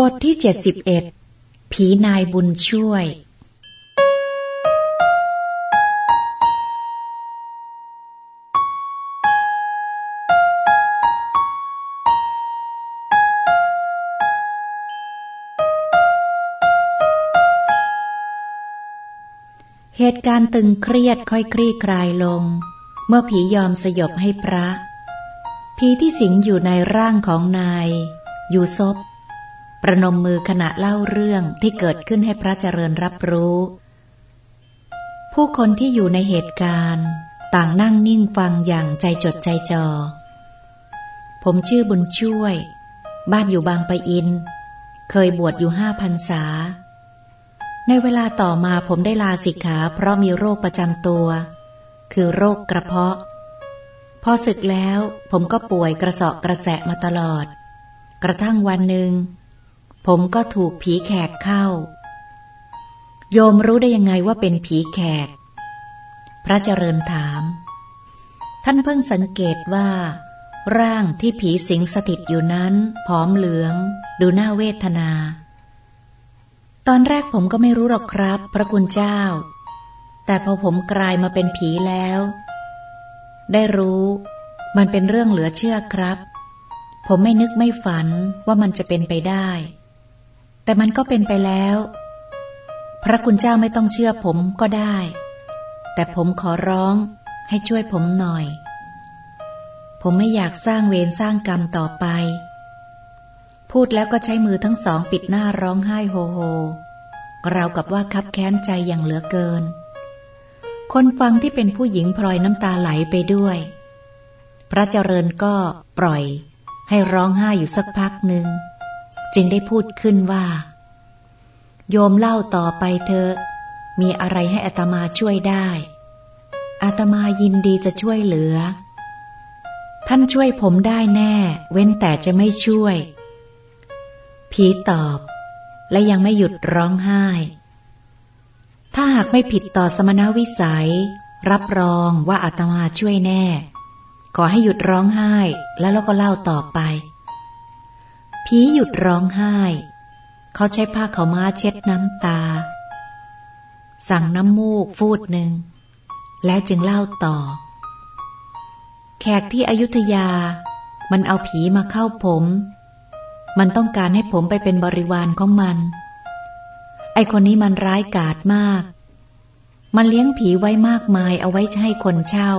บทที่เจ็ดสิบเอ็ดผีนายบุญช่วย เหตุการณ์ตึงเครียดค่อยคลี่คลายลง เมื่อผียอมสยบให้พระ ผีที่สิงอยู่ในร่างของนาย ยูซบ ประนมมือขณะเล่าเรื่องที่เกิดขึ้นให้พระเจริญรับรู้ ผู้คนที่อยู่ในเหตุการณ์ ต่างนั่งนิ่งฟังอย่างใจจดใจจอ่อผมชื่อบุญช่วย บ้านอยู่บางปะอิน เคยบวชอยู่ห้าพันษา ในเวลาต่อมาผมได้ลาสิกขาเพราะมีโรคประจำตัว คือโรคกระเพาะพอศึกแล้วผมก็ป่วยกระเสาะกระแสะมาตลอด กระทั่งวันหนึ่ง ผมก็ถูกผีแขกเข้า โยมรู้ได้ยังไงว่าเป็นผีแขก พระเจริญถาม ท่านเพิ่งสังเกตว่า ร่างที่ผีสิงสถิตอยู่นั้นผอมเหลือง ดูน่าเวทนา ตอนแรกผมก็ไม่รู้หรอกครับ พระคุณเจ้า แต่พอผมกลายมาเป็นผีแล้ว ได้รู้ มันเป็นเรื่องเหลือเชื่อครับผมไม่นึกไม่ฝันว่ามันจะเป็นไปได้ แต่มันก็เป็นไปแล้ว พระคุณเจ้าไม่ต้องเชื่อผมก็ได้ แต่ผมขอร้องให้ช่วยผมหน่อย ผมไม่อยากสร้างเวรสร้างกรรมต่อไป พูดแล้วก็ใช้มือทั้งสองปิดหน้าร้องไห้โฮโฮเราวกับว่าคับแค้นใจอย่างเหลือเกิน คนฟังที่เป็นผู้หญิงพลอยน้ำตาไหลไปด้วย พระเจริญก็ปล่อยให้ร้องไห้อยู่สักพักหนึ่ง จึงได้พูดขึ้นว่า โยมเล่าต่อไปเถอะ มีอะไรให้อัตมาช่วยได้ อาตมายินดีจะช่วยเหลือ ท่านช่วยผมได้แน่ เว้นแต่จะไม่ช่วย ผีตอบ และยังไม่หยุดร้องไห้ ถ้าหากไม่ผิดต่อสมณวิสัย รับรองว่าอาตมาช่วยแน่ ขอให้หยุดร้องไห้แล้วเราก็เล่าต่อไป ผีหยุดร้องไห้ เขาใช้ผ้าเขาม้าเช็ดน้ำตา สั่งน้ำมูกฟูดหนึ่ง แล้วจึงเล่าต่อ แขกที่อยุธยา มันเอาผีมาเข้าผม มันต้องการให้ผมไปเป็นบริวารของมัน ไอคนนี้มันร้ายกาจมาก มันเลี้ยงผีไว้มากมายเอาไว้ให้คนเช่า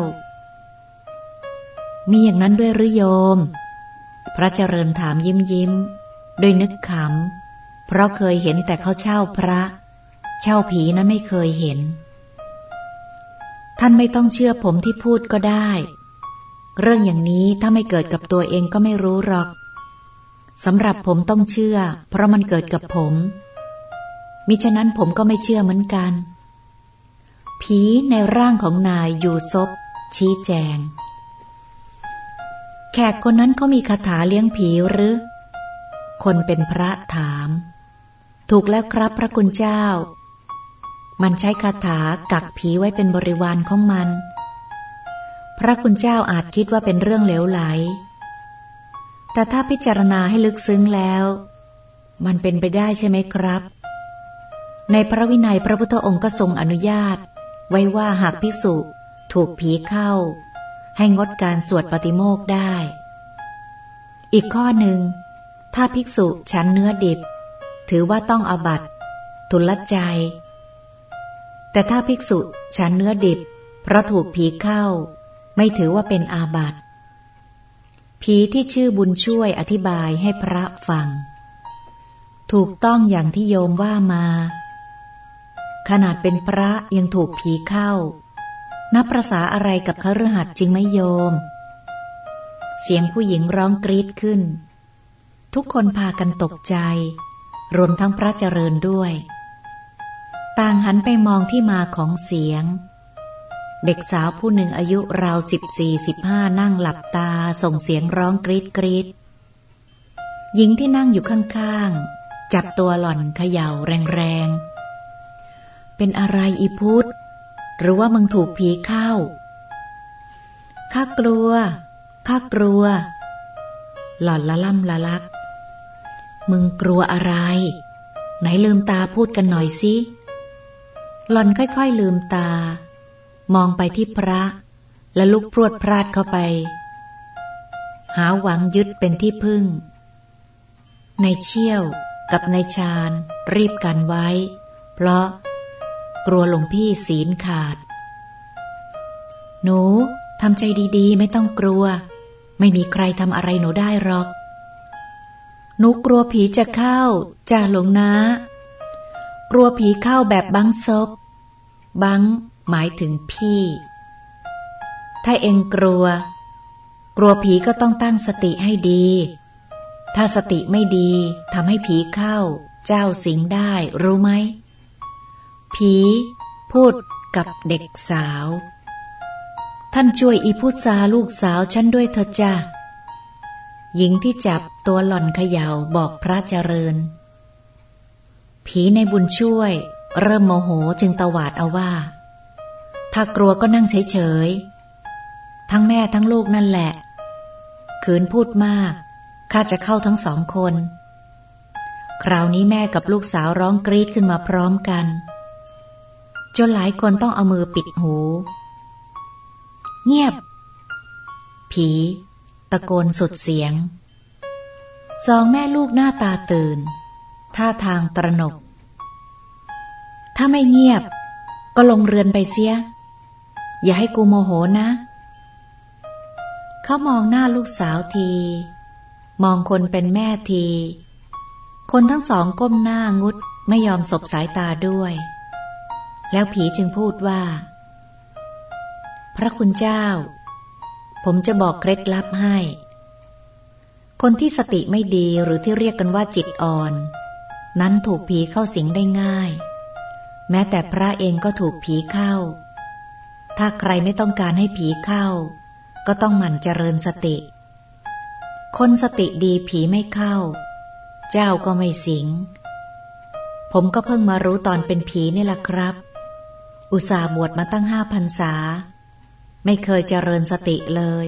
มีอย่างนั้นด้วยหรือโยม พระเจริญถามยิ้มยิ้มโดยนึกขำ เพราะเคยเห็นแต่เขาเช่าพระ เช่าผีนั้นไม่เคยเห็น ท่านไม่ต้องเชื่อผมที่พูดก็ได้ เรื่องอย่างนี้ถ้าไม่เกิดกับตัวเองก็ไม่รู้หรอกสำหรับผมต้องเชื่อ เพราะมันเกิดกับผม มิฉะนั้นผมก็ไม่เชื่อเหมือนกัน ผีในร่างของนายอยู่ซบชี้แจง แขกคนนั้นเขามีคาถาเลี้ยงผีหรือ คนเป็นพระถาม ถูกแล้วครับพระคุณเจ้า มันใช้คาถากักผีไว้เป็นบริวารของมัน พระคุณเจ้าอาจคิดว่าเป็นเรื่องเหลวไหล แต่ถ้าพิจารณาให้ลึกซึ้งแล้ว มันเป็นไปได้ใช่ไหมครับ ในพระวินัยพระพุทธองค์ก็ทรงอนุญาต ไว้ว่าหากพิสุถูกผีเข้า ให้งดการสวดปฏิโมกได้ อีกข้อหนึ่ง ถ้าภิกษุฉันเนื้อดิบ ถือว่าต้องอบัตทุลใจ แต่ถ้าภิกษุฉันเนื้อดิบ เพราะถูกผีเข้า ไม่ถือว่าเป็นอาบัตผีที่ชื่อบุญช่วยอธิบายให้พระฟัง ถูกต้องอย่างที่โยมว่ามา ขนาดเป็นพระยังถูกผีเข้า นับประษาอะไรกับคฤหัสถ์จริงไม่โยม เสียงผู้หญิงร้องกรีดขึ้น ทุกคนพากันตกใจ รวมทั้งพระเจริญด้วย ต่างหันไปมองที่มาของเสียง เด็กสาวผู้หนึ่งอายุราวสิบสี่สิบห้านั่งหลับตาส่งเสียงร้องกรีดกรีดหญิงที่นั่งอยู่ข้างๆ จับตัวหล่อนเขย่าแรงๆ เป็นอะไรอีพุทธ หรือว่ามึงถูกผีเข้า ข้ากลัว ข้ากลัว หล่อนละล่ำละลัก มึงกลัวอะไร ไหนลืมตาพูดกันหน่อยสิ หลอนค่อยๆลืมตา มองไปที่พระ และลุกพรวดพราดเข้าไป หาหวังยึดเป็นที่พึ่ง ในเชี่ยวกับในชาญรีบกันไว้ เพราะ กลัวหลวงพี่ศีลขาด หนูทำใจดีๆ ไม่ต้องกลัว ไม่มีใครทำอะไรหนูได้หรอก หนูกลัวผีจะเข้าจ่าหลวงนะกลัวผีเข้าแบบบังซบบังหมายถึงพี่ ถ้าเองกลัว กลัวผีก็ต้องตั้งสติให้ดี ถ้าสติไม่ดีทำให้ผีเข้า เจ้าสิงได้รู้ไหม ผี พูดกับเด็กสาว ท่านช่วยอีพุทราลูกสาวฉันด้วยเถอะจ้าหญิงที่จับตัวหล่อนเขย่าบอกพระเจริญ ผีในบุญช่วย เริ่มโมโหจึงตวาดเอาว่า ถ้ากลัวก็นั่งเฉยๆ ทั้งแม่ทั้งลูกนั่นแหละ ขืนพูดมาก ข้าจะเข้าทั้งสองคน คราวนี้แม่กับลูกสาวร้องกรีดขึ้นมาพร้อมกัน จนหลายคนต้องเอามือปิดหู เงียบ ผี ตะโกนสุดเสียง สองแม่ลูกหน้าตาตื่น ท่าทางตระหนก ถ้าไม่เงียบ ก็ลงเรือนไปเสีย อย่าให้กูโมโหนะ เขามองหน้าลูกสาวที มองคนเป็นแม่ที คนทั้งสองก้มหน้างุดไม่ยอมสบสายตาด้วย แล้วผีจึงพูดว่า พระคุณเจ้า ผมจะบอกเคล็ดลับให้ คนที่สติไม่ดีหรือที่เรียกกันว่าจิตอ่อน นั้นถูกผีเข้าสิงได้ง่าย แม้แต่พระเองก็ถูกผีเข้า ถ้าใครไม่ต้องการให้ผีเข้า ก็ต้องหมั่นเจริญสติ คนสติดีผีไม่เข้า เจ้าก็ไม่สิงผมก็เพิ่งมารู้ตอนเป็นผีนี่แหละครับ อุตส่าห์บวชมาตั้งห้าพันษา ไม่เคยเจริญสติเลย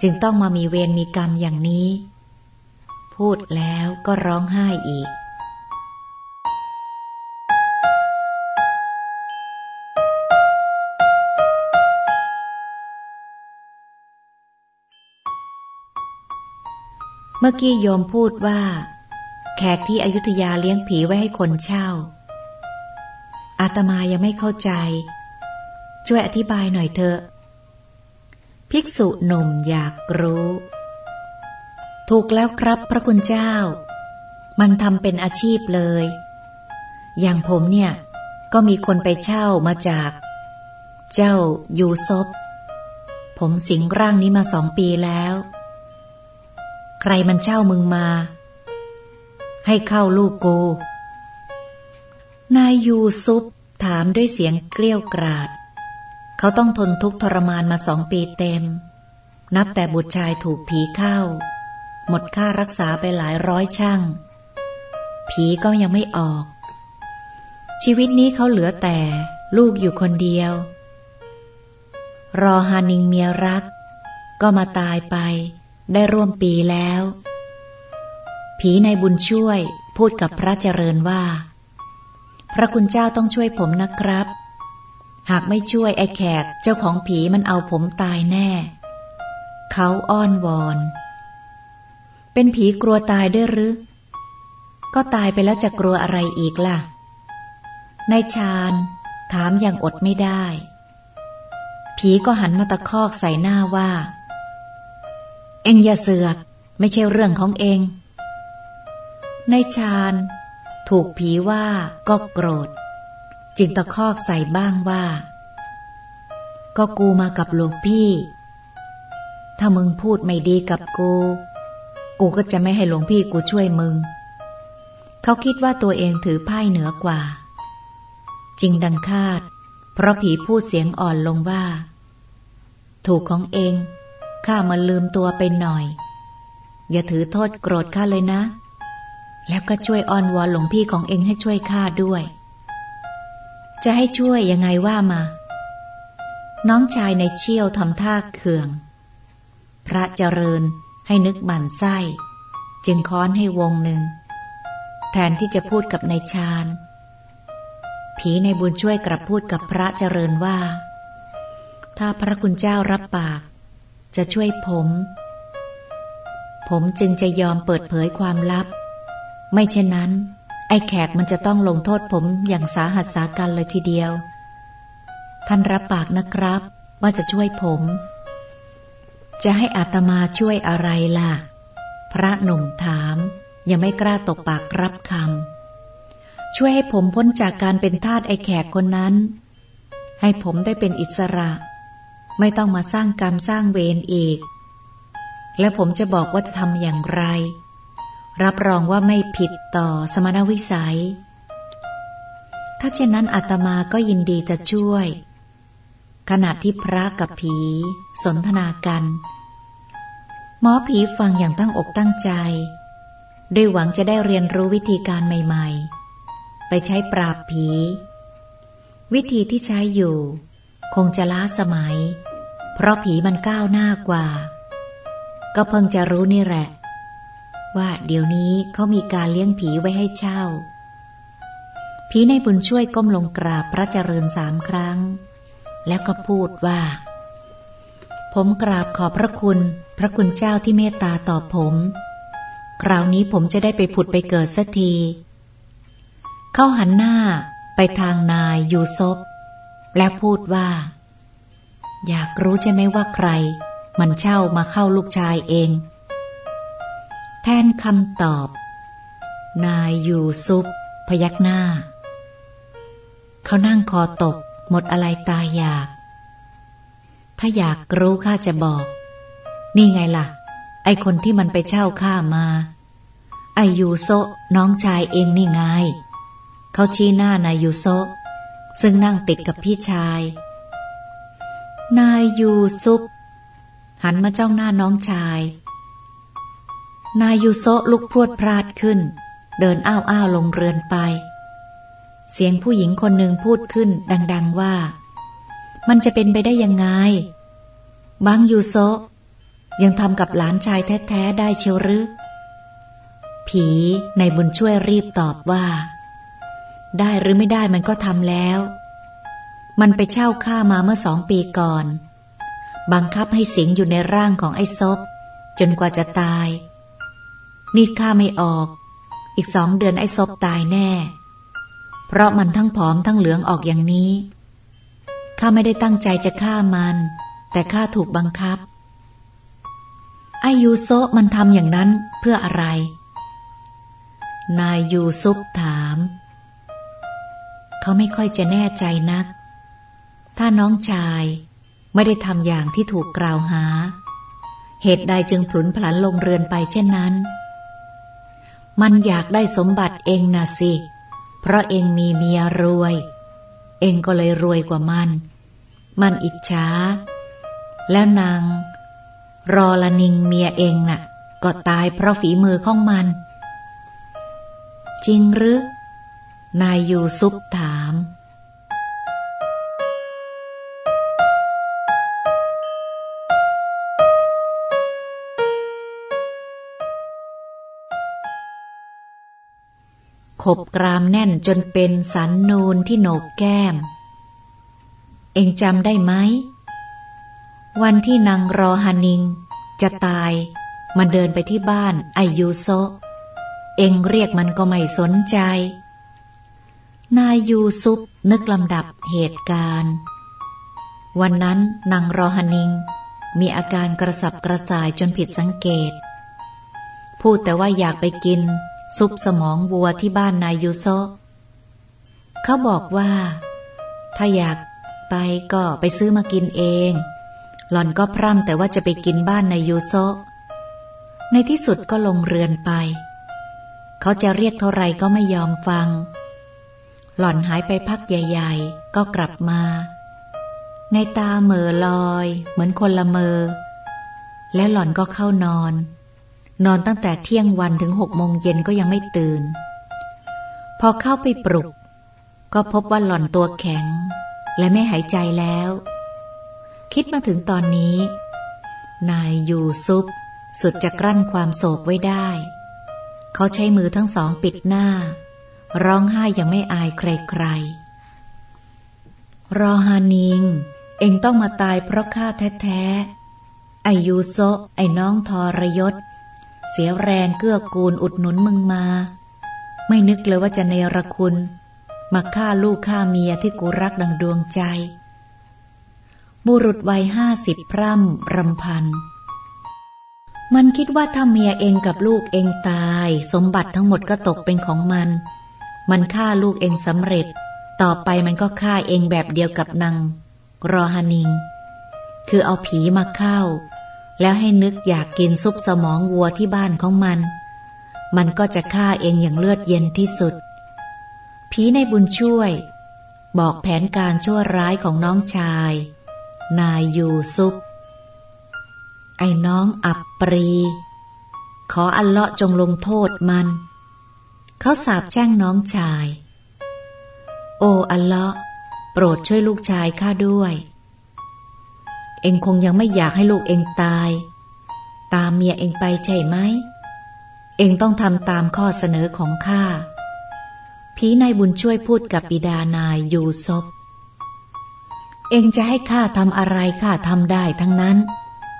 จึงต้องมามีเวรมีกรรมอย่างนี้ พูดแล้วก็ร้องไห้อีกเมื่อกี้โยมพูดว่า แขกที่อยุธยาเลี้ยงผีไว้ให้คนเช่า อาตมายังไม่เข้าใจ ช่วยอธิบายหน่อยเถอะ ภิกษุหนุ่มอยากรู้ ถูกแล้วครับพระคุณเจ้า มันทำเป็นอาชีพเลย อย่างผมเนี่ย ก็มีคนไปเช่ามาจาก เจ้ายูซบผมสิงร่างนี้มาสองปีแล้ว ใครมันเช่ามึงมา ให้เข้าลูกกู นายยูซุปถามด้วยเสียงเกลี้ยวกราด เขาต้องทนทุกข์ทรมานมาสองปีเต็ม นับแต่บุตรชายถูกผีเข้า หมดค่ารักษาไปหลายร้อยช่าง ผีก็ยังไม่ออก ชีวิตนี้เขาเหลือแต่ลูกอยู่คนเดียว รอฮานิงเมียรัก ก็มาตายไปได้ร่วมปีแล้ว ผีในบุญช่วยพูดกับพระเจริญว่า พระคุณเจ้าต้องช่วยผมนะครับ หากไม่ช่วยไอ้แขกเจ้าของผีมันเอาผมตายแน่ เขาอ้อนวอน เป็นผีกลัวตายด้วยหรือ ก็ตายไปแล้วจะกลัวอะไรอีกล่ะ นายชาญถามอย่างอดไม่ได้ ผีก็หันมาตะคอกใส่หน้าว่า เองอย่าเสือก ไม่ใช่เรื่องของเองในชาญ ถูกผีว่าก็โกรธ จึงตะคอกใส่บ้างว่า ก็กูมากับหลวงพี่ ถ้ามึงพูดไม่ดีกับกู กูก็จะไม่ให้หลวงพี่กูช่วยมึง เขาคิดว่าตัวเองถือไพ่เหนือกว่า จริงดังคาด เพราะผีพูดเสียงอ่อนลงว่า ถูกของเอง ข้ามาลืมตัวไปหน่อย อย่าถือโทษโกรธข้าเลยนะ แล้วก็ช่วยอ้อนวอนหลวงพี่ของเองให้ช่วยข้าด้วย จะให้ช่วยยังไงว่ามา น้องชายในเชี่ยวทำท่าเขื่อง พระเจริญให้นึกบั่นไส้ จึงค้อนให้วงหนึ่ง แทนที่จะพูดกับนายชาญ ผีในบุญช่วยกลับพูดกับพระเจริญว่า ถ้าพระคุณเจ้ารับปาก จะช่วยผม ผมจึงจะยอมเปิดเผยความลับ ไม่เช่นนั้น ไอ้แขกมันจะต้องลงโทษผมอย่างสาหัสสากันเลยทีเดียว ท่านรับปากนะครับ ว่าจะช่วยผม จะให้อาตมาช่วยอะไรล่ะ พระหนุ่มถาม ยังไม่กล้าตกปากรับคำช่วยให้ผมพ้นจากการเป็นทาสไอ้แขกคนนั้น ให้ผมได้เป็นอิสระ ไม่ต้องมาสร้างกรรมสร้างเวรอีก และผมจะบอกว่าจะทำอย่างไร รับรองว่าไม่ผิดต่อสมณวิสัย ถ้าเช่นนั้นอาตมาก็ยินดีจะช่วย ขณะที่พระกับผีสนทนากัน หมอผีฟังอย่างตั้งอกตั้งใจ ด้วยหวังจะได้เรียนรู้วิธีการใหม่ๆ ไปใช้ปราบผี วิธีที่ใช้อยู่ คงจะล้าสมัย เพราะผีมันก้าวหน้ากว่า ก็เพิ่งจะรู้นี่แหละ ว่าเดี๋ยวนี้เขามีการเลี้ยงผีไว้ให้เช่า ผีในบุญช่วยก้มลงกราบพระเจริญสามครั้ง แล้วก็พูดว่า ผมกราบขอบพระคุณ พระคุณเจ้าที่เมตตาต่อผม คราวนี้ผมจะได้ไปผุดไปเกิดสักที เข้าหันหน้าไปทางนายยูซบและพูดว่า อยากรู้ใช่ไหมว่าใคร มันเช่ามาเข้าลูกชายเอง แทนคำตอบ นายยูซุปพยักหน้า เขานั่งคอตก หมดอะไรตายอยาก ถ้าอยากรู้ข้าจะบอก นี่ไงล่ะ ไอคนที่มันไปเช่าข้ามา ไอยูโซน้องชายเองนี่ไง เขาชี้หน้านายยูโซซึ่งนั่งติดกับพี่ชาย นายยูซุปหันมาจ้องหน้าน้องชาย นายยูโซลุกพรวดพราดขึ้น เดินอ้าวอ้าวลงเรือนไป เสียงผู้หญิงคนหนึ่งพูดขึ้นดัง ๆว่า มันจะเป็นไปได้ยังไงบางยูโซยังทำกับหลานชายแท้ ๆ ได้เชียวหรือ ผีในบุญช่วยรีบตอบว่า ได้หรือไม่ได้มันก็ทำแล้ว มันไปเช่าข้ามาเมื่อสองปีก่อน บังคับให้สิงอยู่ในร่างของไอ้ซบจนกว่าจะตาย นี่ข้าไม่ออก อีกสองเดือนไอ้ซบตายแน่ เพราะมันทั้งผอมทั้งเหลืองออกอย่างนี้ ข้าไม่ได้ตั้งใจจะฆ่ามัน แต่ข้าถูกบังคับ ไอยูโซมันทำอย่างนั้นเพื่ออะไร นายยูซุปถาม เขาไม่ค่อยจะแน่ใจนัก ถ้าน้องชายไม่ได้ทำอย่างที่ถูกกล่าวหา เหตุใดจึงผลุนพลันลงเรือนไปเช่นนั้น มันอยากได้สมบัติเองนะสิ เพราะเองมีเมียรวย เองก็เลยรวยกว่ามัน มันอิจฉา แล้วนาง รอละนิงเมียเองน่ะ ก็ตายเพราะฝีมือของมัน จริงหรือ นายยูซุปถาม ขบกรามแน่นจนเป็นสันนูนที่โหนกแก้ม เองจำได้ไหม วันที่นางรอฮานิง จะตาย มันเดินไปที่บ้านไอยูโซ เองเรียกมันก็ไม่สนใจ นายยูซุปนึกลำดับเหตุการณ์ วันนั้นนางรอฮานิง มีอาการกระสับกระส่ายจนผิดสังเกต พูดแต่ว่าอยากไปกิน ซุปสมองวัวที่บ้านนายยูโซเขาบอกว่า ถ้าอยากไปก็ไปซื้อมากินเอง หล่อนก็พร่ำแต่ว่าจะไปกินบ้านนายยูโซในที่สุดก็ลงเรือนไป เขาจะเรียกเท่าไรก็ไม่ยอมฟัง หล่อนหายไปพักใหญ่ๆ ก็กลับมา ในตาเหม่อลอย เหมือนคนละเมอ แล้วหล่อนก็เข้านอน นอนตั้งแต่เที่ยงวันถึงหกโมงเย็นก็ยังไม่ตื่น พอเข้าไปปลุก ก็พบว่าหล่อนตัวแข็ง และไม่หายใจแล้ว คิดมาถึงตอนนี้ นายยูซุปสุดจะกลั้นความโศกไว้ได้ เขาใช้มือทั้งสองปิดหน้า ร้องไห้ยังไม่อายใครๆ รอฮานิง เองต้องมาตายเพราะข้าแท้ๆไอยูโซไอ้น้องทรยศ เสียแรงเกื้อกูลอุดหนุนมึงมา ไม่นึกเลยว่าจะเนรคุณ มาฆ่าลูกฆ่าเมียที่กูรักดังดวงใจ บุรุษวัยห้าสิบพร่ำรำพัน มันคิดว่าถ้าเมียเองกับลูกเองตาย สมบัติทั้งหมดก็ตกเป็นของมัน มันฆ่าลูกเองสำเร็จ ต่อไปมันก็ฆ่าเองแบบเดียวกับนางรอฮานิง คือเอาผีมาเข้า แล้วให้นึกอยากกินซุปสมองวัวที่บ้านของมัน มันก็จะฆ่าเองอย่างเลือดเย็นที่สุด ผีในบุญช่วย บอกแผนการชั่วร้ายของน้องชาย นายยูซุป ไอ้น้องอับปรี ขออัลเลาะจงลงโทษมัน เขาสาบแช่งน้องชาย โออัลเลาะโปรดช่วยลูกชายข้าด้วย เองคงยังไม่อยากให้ลูกเองตาย ตามเมียเองไปใช่ไหม เองต้องทำตามข้อเสนอของข้าผีนายบุญช่วยพูดกับบิดานายยูซบเองจะให้ข้าทำอะไรข้าทำได้ทั้งนั้น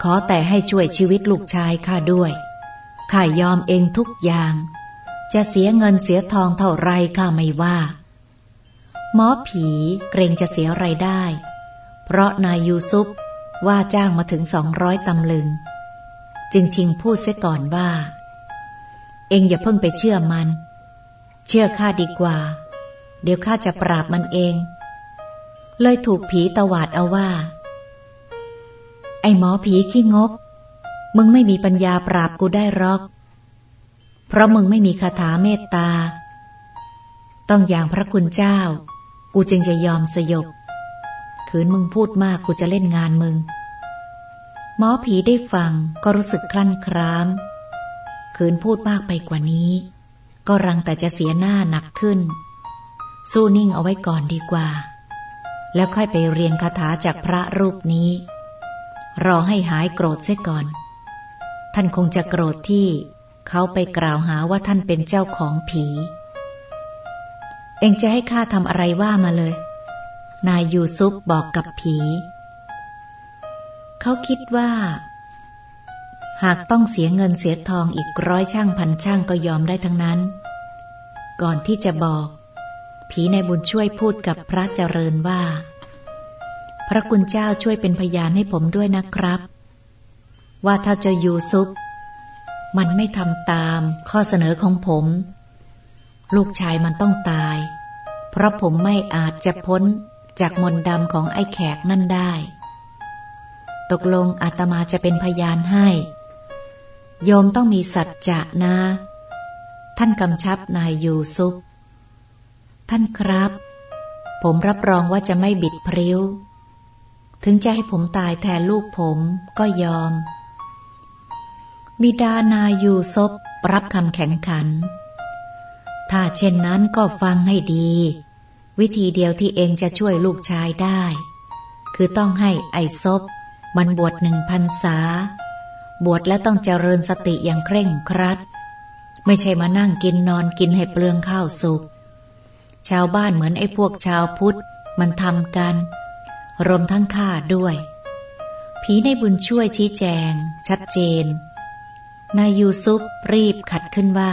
ขอแต่ให้ช่วยชีวิตลูกชายข้าด้วย ข้ายอมเองทุกอย่าง จะเสียเงินเสียทองเท่าไรข้าไม่ว่า หมอผีเกรงจะเสียไรได้ เพราะนายยูซุป ว่าจ้างมาถึงสองร้อยตำลึง จึงชิงพูดเสียก่อนว่า เองอย่าเพิ่งไปเชื่อมัน เชื่อข้าดีกว่า เดี๋ยวข้าจะปราบมันเอง เลยถูกผีตวาดเอาว่า ไอหมอผีขี้งก มึงไม่มีปัญญาปราบกูได้หรอก เพราะมึงไม่มีคาถาเมตตา ต้องอย่างพระคุณเจ้า กูจึงจะยอมสยบ ขืนมึงพูดมากกูจะเล่นงานมึง หมอผีได้ฟังก็รู้สึกคลั่นคราม ขืนพูดมากไปกว่านี้ ก็รังแต่จะเสียหน้าหนักขึ้น สู้นิ่งเอาไว้ก่อนดีกว่า แล้วค่อยไปเรียนคาถาจากพระรูปนี้ รอให้หายโกรธเสียก่อน ท่านคงจะโกรธที่เขาไปกล่าวหาว่าท่านเป็นเจ้าของผี เองจะให้ข้าทำอะไรว่ามาเลย นายยูซุปบอกกับผี เขาคิดว่า หากต้องเสียเงินเสียทองอีกร้อยช่างพันช่างก็ยอมได้ทั้งนั้น ก่อนที่จะบอก ผีในบุญช่วยพูดกับพระเจริญว่า พระคุณเจ้าช่วยเป็นพยานให้ผมด้วยนะครับ ว่าถ้าจะยูซุปมันไม่ทำตามข้อเสนอของผม ลูกชายมันต้องตาย เพราะผมไม่อาจจะพ้น จากมนดำของไอ้แขกนั่นได้ ตกลงอาตมาจะเป็นพยานให้ โยมต้องมีสัจจะนะ ท่านกำชับนายยูซุปท่านครับ ผมรับรองว่าจะไม่บิดพริ้ว ถึงจะให้ผมตายแทนลูกผมก็ยอมบิดานายยูซบรับคำแข่งขัน ถ้าเช่นนั้นก็ฟังให้ดี วิธีเดียวที่เองจะช่วยลูกชายได้ คือต้องให้ไอ้ซบมันบวชหนึ่งพันษา บวชแล้วต้องเจริญสติอย่างเคร่งครัด ไม่ใช่มานั่งกินนอนกินให้เปลืองข้าวสุก ชาวบ้านเหมือนไอ้พวกชาวพุทธมันทำกัน รวมทั้งข้าด้วย ผีในบุญช่วยชี้แจง ชัดเจน นายยูซุปรีบขัดขึ้นว่า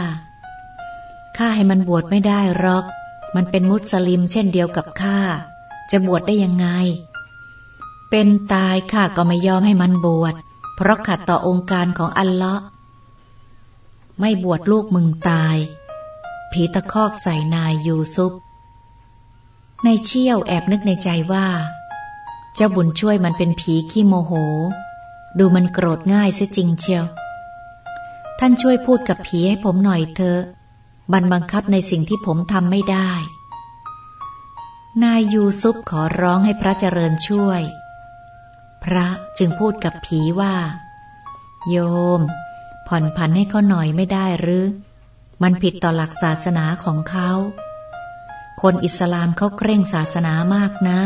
ข้าให้มันบวชไม่ได้หรอก มันเป็นมุสลิมเช่นเดียวกับข้า จะบวชได้ยังไง เป็นตายข้าก็ไม่ยอมให้มันบวช เพราะขัดต่อองค์การของอัลเลาะห์ไม่บวชลูกมึงตาย ผีตะคอกใส่นายยูซุปในเชี่ยวแอบนึกในใจว่า เจ้าบุญช่วยมันเป็นผีขี้โมโห ดูมันโกรธง่ายเสียจริงเชียว ท่านช่วยพูดกับผีให้ผมหน่อยเถอะ บันบังคับในสิ่งที่ผมทำไม่ได้ นายยูซุปขอร้องให้พระเจริญช่วย พระจึงพูดกับผีว่า โยม ผ่อนผันให้เขาหน่อยไม่ได้หรือ มันผิดต่อหลักศาสนาของเขา คนอิสลามเขาเคร่งศาสนามากนะ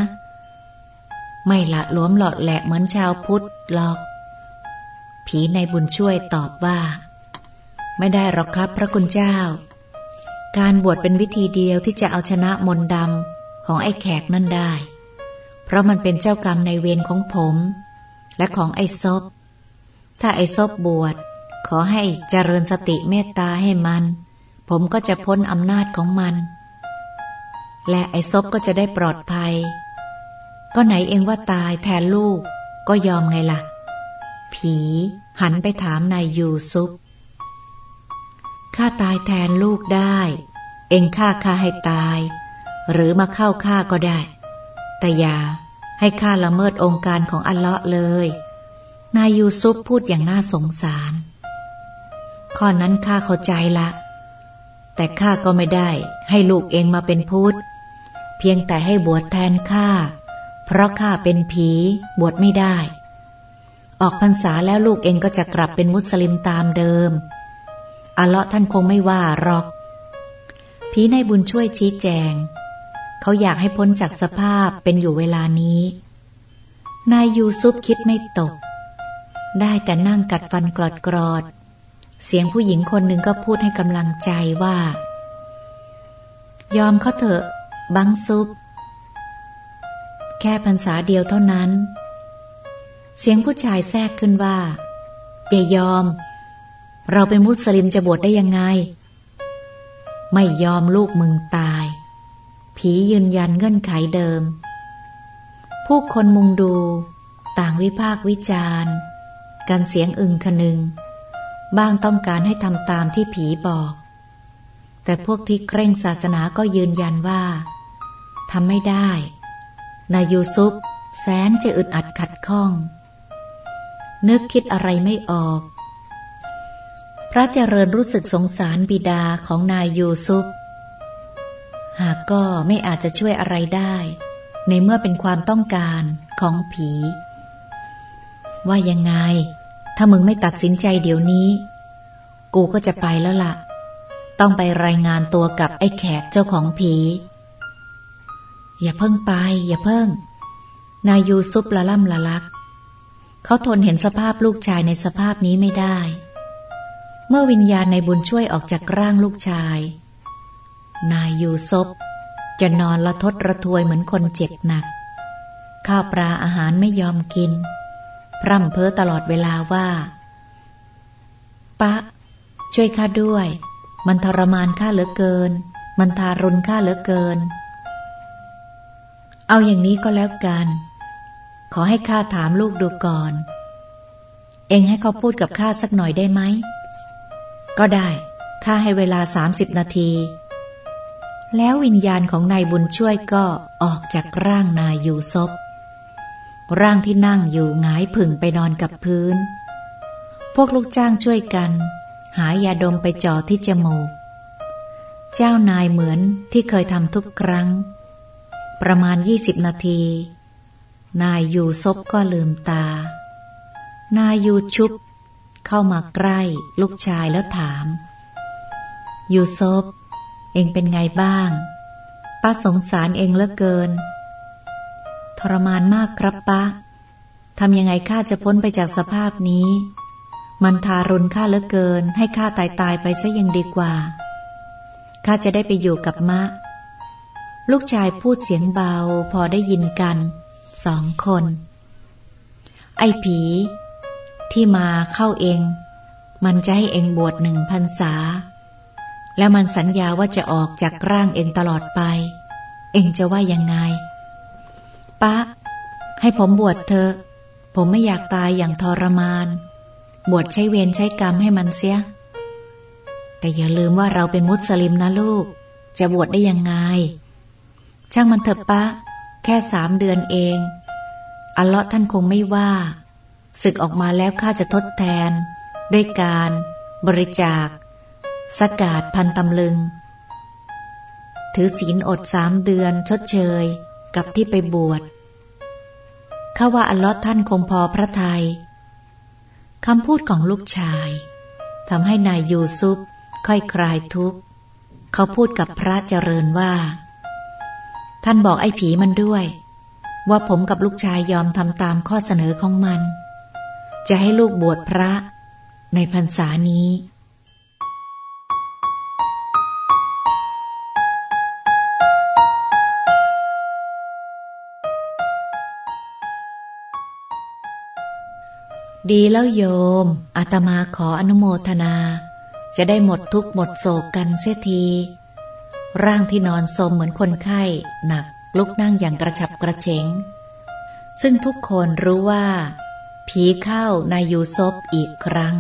ไม่ละหลวมหลอดแหละเหมือนชาวพุทธหรอก ผีในบุญช่วยตอบว่า ไม่ได้หรอกครับพระคุณเจ้า การบวชเป็นวิธีเดียวที่จะเอาชนะมนดำของไอ้แขกนั่นได้ เพราะมันเป็นเจ้ากรรมในเวรของผม และของไอ้ซบ ถ้าไอ้ซบบวชขอให้เจริญสติเมตตาให้มัน ผมก็จะพ้นอำนาจของมัน และไอ้ซบก็จะได้ปลอดภัย ก็ไหนเองว่าตายแทนลูกก็ยอมไงละ่ะ ผีหันไปถามนายยูซุป ข้าตายแทนลูกได้ เองฆ่าข้าให้ตาย หรือมาเข้าข้าก็ได้ แต่อย่าให้ข้าละเมิดองค์การของอัลเลาะห์เลย นายยูซุปพูดอย่างน่าสงสาร ข้อนั้นข้าเข้าใจละ แต่ข้าก็ไม่ได้ให้ลูกเองมาเป็นพุทธ เพียงแต่ให้บวชแทนข้า เพราะข้าเป็นผีบวชไม่ได้ ออกพรรษาแล้วลูกเองก็จะกลับเป็นมุสลิมตามเดิม อัลเลาะท่านคงไม่ว่าหรอก ผีในบุญช่วยชี้แจง เขาอยากให้พ้นจากสภาพเป็นอยู่เวลานี้ นายยูซุปคิดไม่ตก ได้แต่นั่งกัดฟันกรอดกรอด เสียงผู้หญิงคนหนึ่งก็พูดให้กำลังใจว่า ยอมเขาเถอะ บังซุป แค่พรรษาเดียวเท่านั้น เสียงผู้ชายแทรกขึ้นว่าอย่ายอม เราเป็นมุสลิมจะบวชได้ยังไง ไม่ยอมลูกมึงตาย ผียืนยันเงื่อนไขเดิม ผู้คนมุงดู ต่างวิพากวิจารณ์การเสียงอึงคนึง บ้างต้องการให้ทำตามที่ผีบอก แต่พวกที่เคร่งศาสนาก็ยืนยันว่าทำไม่ได้ นายยูซุปแสนจะอึดอัดขัดข้อง นึกคิดอะไรไม่ออก ระเจริญรู้สึกสงสารบิดาของนายยูซุป หากก็ไม่อาจจะช่วยอะไรได้ ในเมื่อเป็นความต้องการของผี ว่ายังไง ถ้ามึงไม่ตัดสินใจเดี๋ยวนี้ กูก็จะไปแล้วละ่ะ ต้องไปรายงานตัวกับไอ้แขกเจ้าของผี อย่าเพิ่งไป อย่าเพิ่ง นายยูซุปละล่ำละลัก เขาทนเห็นสภาพลูกชายในสภาพนี้ไม่ได้ เมื่อวิญญาณในบุญช่วยออกจากร่างลูกชาย นายยูซบจะนอนละทดระทวยเหมือนคนเจ็บหนัก ข้าวปลาอาหารไม่ยอมกิน พร่ำเพ้อตลอดเวลาว่าปะ ช่วยข้าด้วย มันทรมานข้าเหลือเกิน มันทารุณข้าเหลือเกิน เอาอย่างนี้ก็แล้วกัน ขอให้ข้าถามลูกดูก่อน เองให้เขาพูดกับข้าสักหน่อยได้ไหม ก็ได้ข้าให้เวลาสามสิบนาที แล้ววิญญาณของนายบุญช่วยก็ออกจากร่างนายยูซบร่างที่นั่งอยู่หงายผึ่งไปนอนกับพื้น พวกลูกจ้างช่วยกัน หายาดมไปจ่อที่จมูก เจ้านายเหมือนที่เคยทำทุกครั้ง ประมาณยี่สิบนาที นายยูซบก็ลืมตา นายยูชุบ เข้ามาใกล้ ลูกชายแล้วถาม ยูซบเองเป็นไงบ้าง ป้าสงสารเองเหลือเกิน ทรมานมากครับป้าทำยังไงข้าจะพ้นไปจากสภาพนี้ มันทารุณข้าเหลือเกิน ให้ข้าตายตายไปซะยังดีกว่า ข้าจะได้ไปอยู่กับมะ ลูกชายพูดเสียงเบาพอได้ยินกัน สองคน ไอ้ผี ที่มาเข้าเอง มันจะให้เองบวชหนึ่งพันษา แล้วมันสัญญาว่าจะออกจากร่างเองตลอดไป เองจะว่ายังไงปะให้ผมบวชเธอผมไม่อยากตายอย่างทรมาน บวชใช้เวรใช้กรรมให้มันเสีย แต่อย่าลืมว่าเราเป็นมุสลิมนะลูก จะบวชได้ยังไง ช่างมันเถอะปะแค่สามเดือนเอง อัลเลาะห์ท่านคงไม่ว่า ศึกออกมาแล้วข้าจะทดแทน ด้วยการบริจาค สกาดพันตำลึง ถือศีลอดสามเดือนชดเชย กับที่ไปบวชข้าว่าอัลลอฮ์ท่านคงพอพระทยัยคำพูดของลูกชายทำให้นายยูซุปค่อยคลายทุกข์ เขาพูดกับพระเจริญว่า ท่านบอกไอ้ผีมันด้วย ว่าผมกับลูกชายยอมทำตามข้อเสนอของมัน จะให้ลูกบวชพระในพรรษานี้ ดีแล้วโยม อาตมาขออนุโมทนา จะได้หมดทุกข์หมดโศกกันเสียที ร่างที่นอนสมเหมือนคนไข้หนักลุกนั่งอย่างกระฉับกระเฉง ซึ่งทุกคนรู้ว่า ผีเข้านายยูซบอีกครั้ง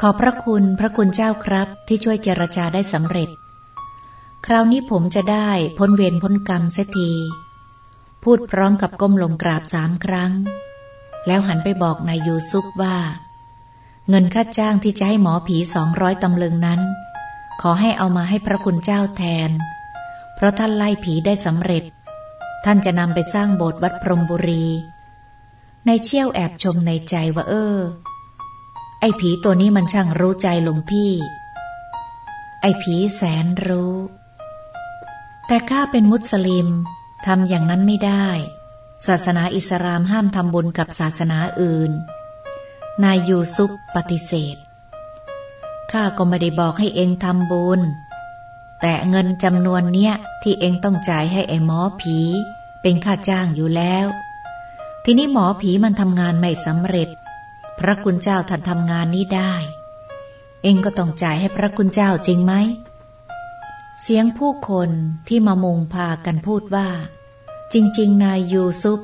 ขอพระคุณพระคุณเจ้าครับที่ช่วยเจรจาได้สำเร็จ คราวนี้ผมจะได้พ้นเวรพ้นกรรมเสียที พูดพร้อมกับก้มลงกราบสามครั้ง แล้วหันไปบอกนายยูซุปว่า เงินค่าจ้างที่จะให้หมอผีสองร้อยตำลึงนั้น ขอให้เอามาให้พระคุณเจ้าแทน เพราะท่านไล่ผีได้สำเร็จ ท่านจะนำไปสร้างโบสถ์วัดพรมบุรี ในเชี่ยวแอบชมในใจว่าเออ ไอ้ผีตัวนี้มันช่างรู้ใจหลวงพี่ ไอ้ผีแสนรู้ แต่ข้าเป็นมุสลิมทำอย่างนั้นไม่ได้ ศาสนาอิสลามห้ามทำบุญกับศาสนาอื่น นายยูซุปปฏิเสธ ข้าก็ไม่ได้บอกให้เองทำบุญ แต่เงินจำนวนเนี้ยที่เองต้องจ่ายให้ไอ้หมอผี เป็นค่าจ้างอยู่แล้ว ทีนี้หมอผีมันทำงานไม่สำเร็จ พระคุณเจ้าท่านทำงานนี้ได้ เองก็ต้องจ่ายให้พระคุณเจ้าจริงไหม เสียงผู้คนที่มามุงพากันพูดว่า จริง ๆ นายยูซุป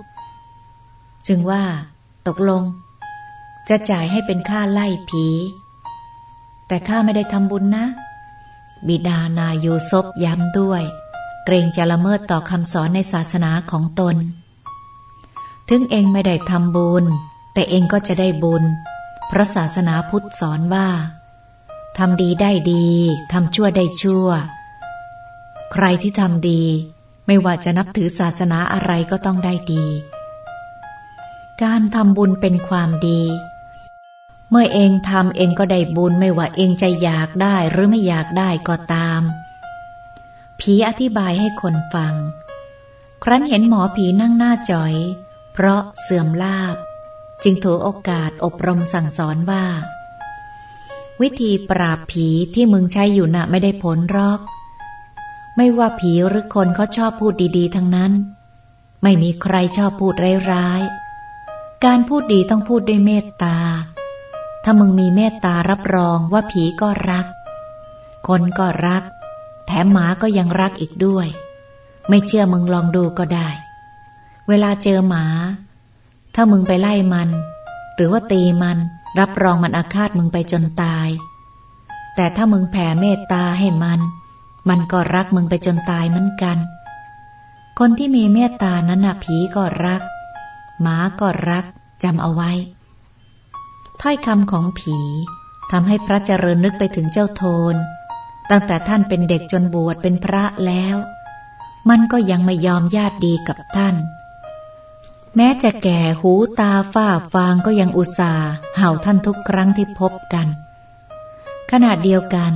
จึงว่า ตกลง จะจ่ายให้เป็นค่าไล่ผี แต่ข้าไม่ได้ทำบุญนะ บิดานายยูซบย้ำด้วย เกรงจะละเมิดต่อคำสอนในศาสนาของตน ถึงเองไม่ได้ทำบุญ แต่เองก็จะได้บุญเพราะศาสนาพุทธสอนว่าทำดีได้ดีทำชั่วได้ชั่ว ใครที่ทำดี ไม่ว่าจะนับถือศาสนาอะไรก็ต้องได้ดี การทำบุญเป็นความดี เมื่อเองทำเองก็ได้บุญไม่ว่าเองจะอยากได้หรือไม่อยากได้ก็ตาม ผีอธิบายให้คนฟัง ครั้นเห็นหมอผีนั่งหน้าจ่อย เพราะเสื่อมลาบ จึงถือโอกาสอบรมสั่งสอนว่า วิธีปราบผีที่มึงใช้อยู่นะ่ะไม่ได้ผลรอก ไม่ว่าผีหรือคนเขาชอบพูดดีๆ ทั้งนั้น ไม่มีใครชอบพูดร้ายๆการพูดดีต้องพูดด้วยเมตตา ถ้ามึงมีเมตตารับรองว่าผีก็รัก คนก็รัก แถมหมาก็ยังรักอีกด้วย ไม่เชื่อมึงลองดูก็ได้ เวลาเจอหมา ถ้ามึงไปไล่มัน หรือว่าตีมัน รับรองมันอาฆาตมึงไปจนตาย แต่ถ้ามึงแผ่เมตตาให้มัน มันก็รักมึงไปจนตายเหมือนกัน คนที่มีเมตตานั้นน่ะผีก็รัก หมาก็รักจำเอาไว้ ถ้อยคำของผีทำให้พระเจริญนึกไปถึงเจ้าโทน ตั้งแต่ท่านเป็นเด็กจนบวชเป็นพระแล้ว มันก็ยังไม่ยอมญาติดีกับท่าน แม้จะแก่หูตาฝ้าฟางก็ยังอุตส่าห์เห่าท่านทุกครั้งที่พบกัน ขณะเดียวกัน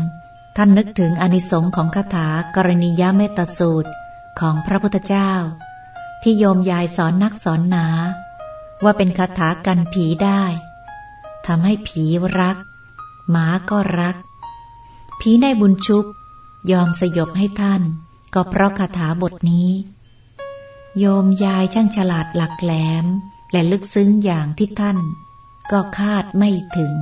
ท่านนึกถึงอนิสงค์ของคาถากรณียเมตสูตรของพระพุทธเจ้า ที่โยมยายสอนนักสอนหนา ว่าเป็นคาถากันผีได้ทำให้ผีรัก หมาก็รัก ผีในบุญชุบยอมสยบให้ท่าน ก็เพราะคาถาบทนี้ โยมยายช่างฉลาดหลักแหลม และลึกซึ้งอย่างที่ท่าน ก็คาดไม่ถึง